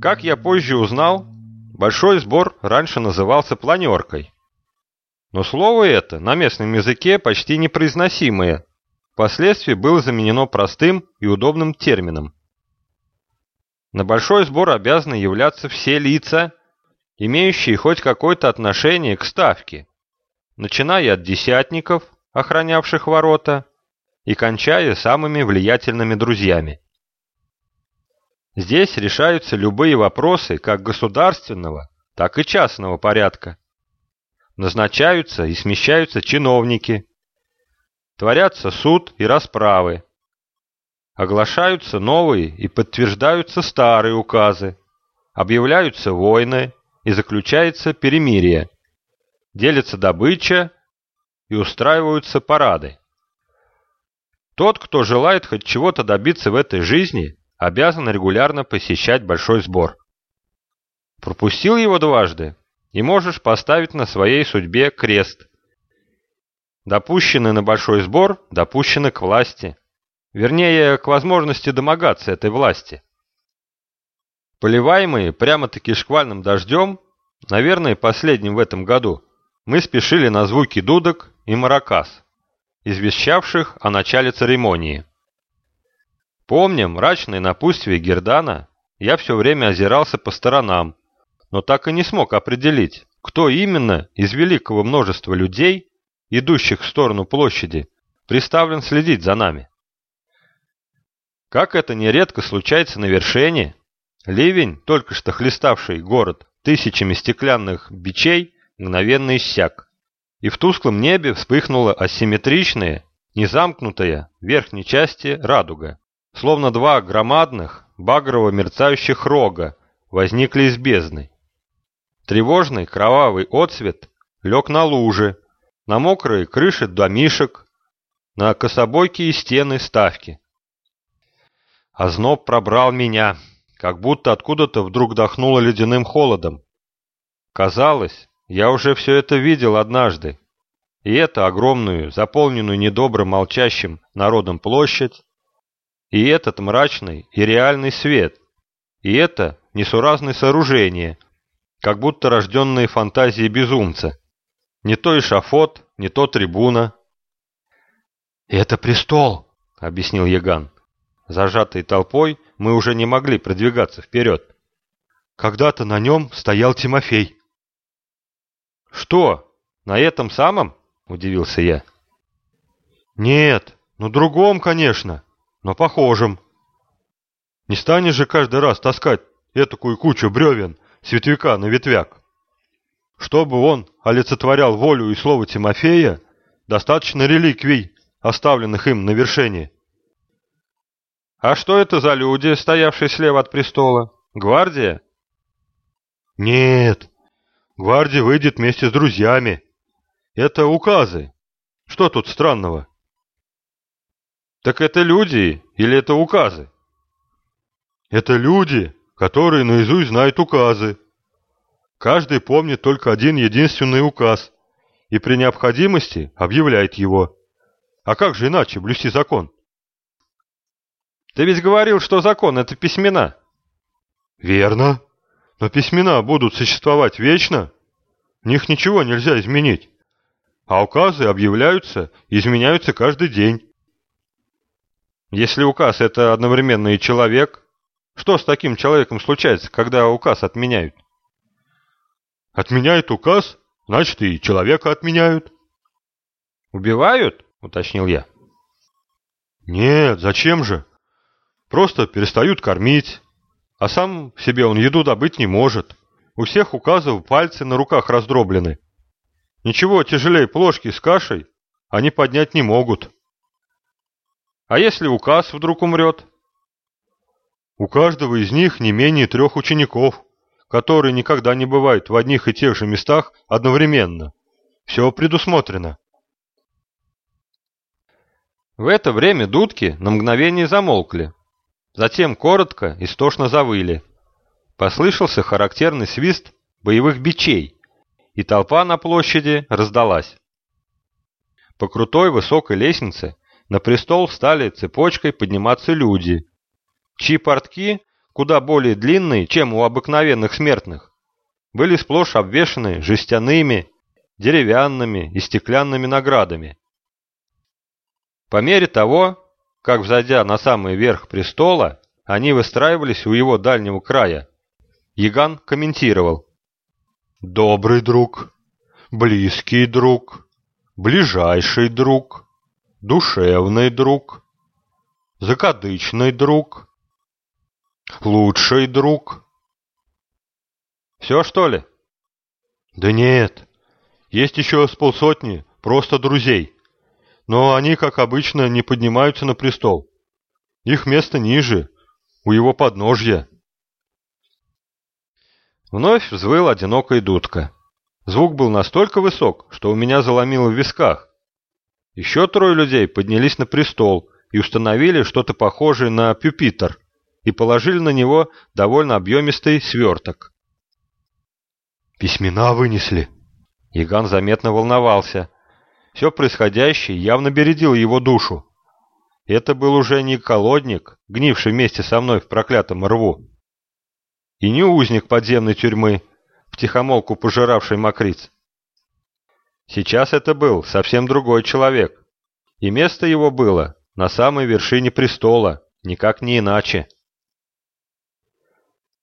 Как я позже узнал, большой сбор раньше назывался планеркой. Но слово это на местном языке почти непроизносимое, впоследствии было заменено простым и удобным термином. На большой сбор обязаны являться все лица, имеющие хоть какое-то отношение к ставке, начиная от десятников, охранявших ворота, и кончая самыми влиятельными друзьями. Здесь решаются любые вопросы как государственного, так и частного порядка. Назначаются и смещаются чиновники. Творятся суд и расправы. Оглашаются новые и подтверждаются старые указы. Объявляются войны и заключается перемирие. Делится добыча и устраиваются парады. Тот, кто желает хоть чего-то добиться в этой жизни, обязан регулярно посещать большой сбор. Пропустил его дважды, и можешь поставить на своей судьбе крест. Допущены на большой сбор, допущены к власти. Вернее, к возможности домогаться этой власти. Поливаемые прямо-таки шквальным дождем, наверное, последним в этом году, мы спешили на звуки дудок и маракас извещавших о начале церемонии. Помня мрачное напутствие Гердана, я все время озирался по сторонам, но так и не смог определить, кто именно из великого множества людей, идущих в сторону площади, приставлен следить за нами. Как это нередко случается на вершине, ливень, только что хлеставший город тысячами стеклянных бичей, мгновенно иссяк и в тусклом небе вспыхнула асимметричная, незамкнутая в верхней части радуга, словно два громадных, багрово-мерцающих рога возникли из бездны. Тревожный кровавый отсвет лег на лужи, на мокрые крыши домишек, на кособойкие стены ставки. Озноб пробрал меня, как будто откуда-то вдруг дохнуло ледяным холодом. Казалось, я уже все это видел однажды. И это огромную, заполненную недобрым молчащим народом площадь, и этот мрачный и реальный свет, и это несуразное сооружение, как будто рожденные фантазии безумца. Не то эшафот, не то трибуна. «Это престол», — объяснил Яган. Зажатый толпой мы уже не могли продвигаться вперед. Когда-то на нем стоял Тимофей. «Что, на этом самом?» – удивился я. «Нет, ну другом, конечно, но похожем. Не станешь же каждый раз таскать этакую кучу бревен с ветвяка на ветвяк. Чтобы он олицетворял волю и слово Тимофея, достаточно реликвий, оставленных им на вершине. «А что это за люди, стоявшие слева от престола? Гвардия?» «Нет, Гвардия выйдет вместе с друзьями. Это указы. Что тут странного? Так это люди или это указы? Это люди, которые наизусть знают указы. Каждый помнит только один единственный указ и при необходимости объявляет его. А как же иначе блюсти закон? Ты ведь говорил, что закон — это письмена. Верно. Но письмена будут существовать вечно. В них ничего нельзя изменить. А указы объявляются и изменяются каждый день. Если указ – это одновременно и человек, что с таким человеком случается, когда указ отменяют? Отменяют указ, значит и человека отменяют. Убивают? Уточнил я. Нет, зачем же? Просто перестают кормить, а сам себе он еду добыть не может. У всех указов пальцы на руках раздроблены. Ничего тяжелее плошки с кашей они поднять не могут. А если указ вдруг умрет? У каждого из них не менее трех учеников, которые никогда не бывают в одних и тех же местах одновременно. Все предусмотрено. В это время дудки на мгновение замолкли, Затем коротко, истошно завыли. Послышался характерный свист боевых бичей, и толпа на площади раздалась. По крутой высокой лестнице на престол стали цепочкой подниматься люди, чьи портки куда более длинные, чем у обыкновенных смертных, были сплошь обвешаны жестяными, деревянными и стеклянными наградами. По мере того, как, взойдя на самый верх престола, они выстраивались у его дальнего края, Яган комментировал. «Добрый друг, близкий друг, ближайший друг, душевный друг, закадычный друг, лучший друг». «Все, что ли?» «Да нет, есть еще с полсотни просто друзей, но они, как обычно, не поднимаются на престол. Их место ниже, у его подножья». Вновь взвыл одинокая дудка. Звук был настолько высок, что у меня заломило в висках. Еще трое людей поднялись на престол и установили что-то похожее на пюпитер и положили на него довольно объемистый сверток. «Письмена вынесли!» Иган заметно волновался. Все происходящее явно бередило его душу. Это был уже не колодник, гнивший вместе со мной в проклятом рву, и не узник подземной тюрьмы, втихомолку пожиравший мокриц. Сейчас это был совсем другой человек, и место его было на самой вершине престола, никак не иначе.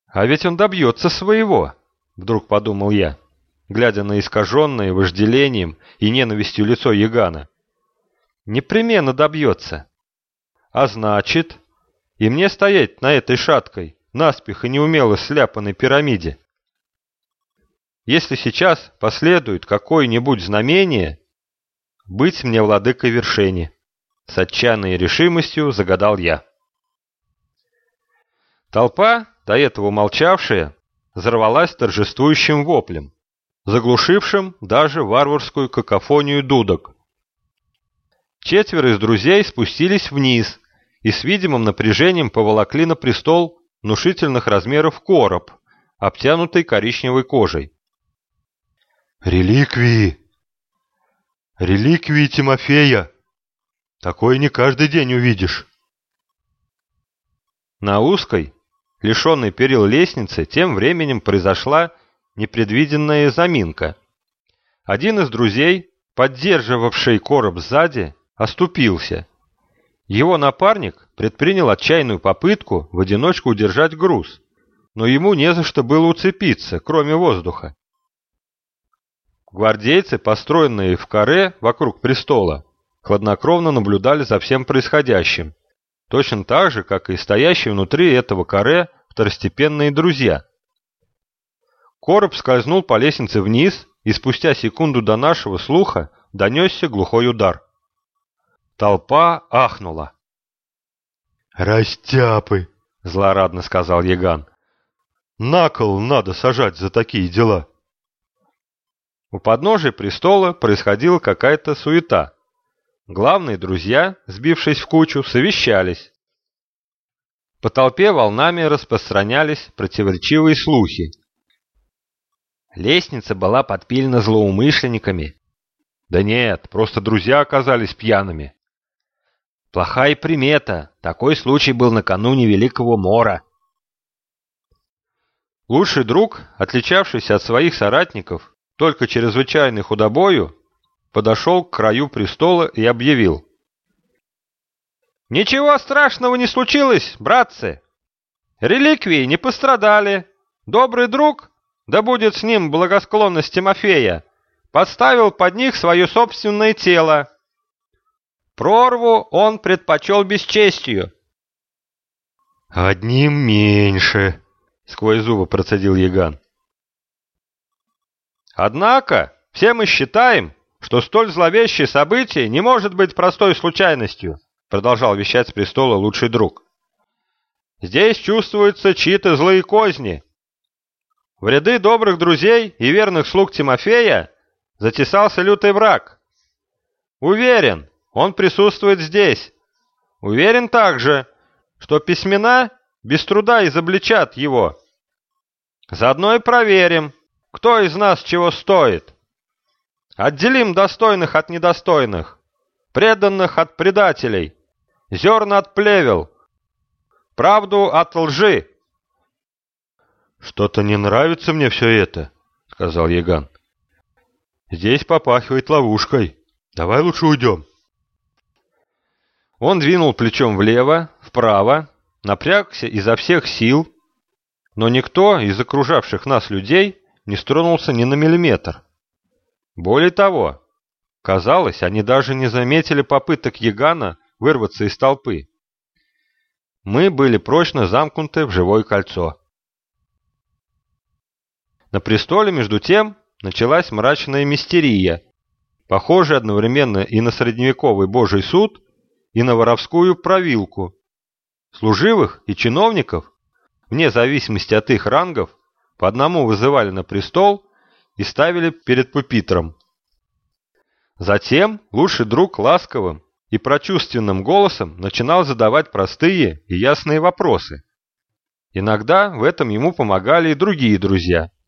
«А ведь он добьется своего», — вдруг подумал я, глядя на искаженное вожделением и ненавистью лицо Ягана. «Непременно добьется. А значит, и мне стоять на этой шаткой, наспех и неумело сляпанной пирамиде. Если сейчас последует какое-нибудь знамение, быть мне владыкой вершине, с отчаянной решимостью загадал я. Толпа, до этого молчавшая, взорвалась торжествующим воплем, заглушившим даже варварскую какофонию дудок. Четверо из друзей спустились вниз и с видимым напряжением поволокли на престол внушительных размеров короб, обтянутый коричневой кожей. «Реликвии! Реликвии Тимофея! Такое не каждый день увидишь!» На узкой, лишенной перил лестнице, тем временем произошла непредвиденная заминка. Один из друзей, поддерживавший короб сзади, оступился его напарник предпринял отчаянную попытку в одиночку удержать груз, но ему не за что было уцепиться, кроме воздуха. Гвардейцы, построенные в каре вокруг престола, хладнокровно наблюдали за всем происходящим, точно так же, как и стоящие внутри этого каре второстепенные друзья. Короб скользнул по лестнице вниз, и спустя секунду до нашего слуха донесся глухой удар. Толпа ахнула. «Растяпы!» — злорадно сказал Яган. «На кол надо сажать за такие дела!» У подножия престола происходила какая-то суета. Главные друзья, сбившись в кучу, совещались. По толпе волнами распространялись противоречивые слухи. Лестница была подпилена злоумышленниками. Да нет, просто друзья оказались пьяными. Плохая примета. Такой случай был накануне Великого Мора. Лучший друг, отличавшийся от своих соратников только чрезвычайной худобою, подошел к краю престола и объявил. «Ничего страшного не случилось, братцы! Реликвии не пострадали. Добрый друг, да будет с ним благосклонность Тимофея, подставил под них свое собственное тело. Прорву он предпочел бесчестью. «Одним меньше», — сквозь зубы процедил Яган. «Однако все мы считаем, что столь зловещее событие не может быть простой случайностью», продолжал вещать с престола лучший друг. «Здесь чувствуются чьи-то злые козни. В ряды добрых друзей и верных слуг Тимофея затесался лютый враг. Уверен, он присутствует здесь. Уверен также, что письмена без труда изобличат его. Заодно и проверим, кто из нас чего стоит. Отделим достойных от недостойных, преданных от предателей, зерна от плевел, правду от лжи, «Что-то не нравится мне все это», — сказал Яган. «Здесь попахивает ловушкой. Давай лучше уйдем». Он двинул плечом влево, вправо, напрягся изо всех сил, но никто из окружавших нас людей не стронулся ни на миллиметр. Более того, казалось, они даже не заметили попыток Ягана вырваться из толпы. Мы были прочно замкнуты в живое кольцо. На престоле, между тем, началась мрачная мистерия, похожая одновременно и на средневековый божий суд, и на воровскую провилку. Служивых и чиновников, вне зависимости от их рангов, по одному вызывали на престол и ставили перед пупитром. Затем лучший друг ласковым и прочувственным голосом начинал задавать простые и ясные вопросы. Иногда в этом ему помогали и другие друзья –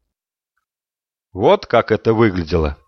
вот как это выглядело.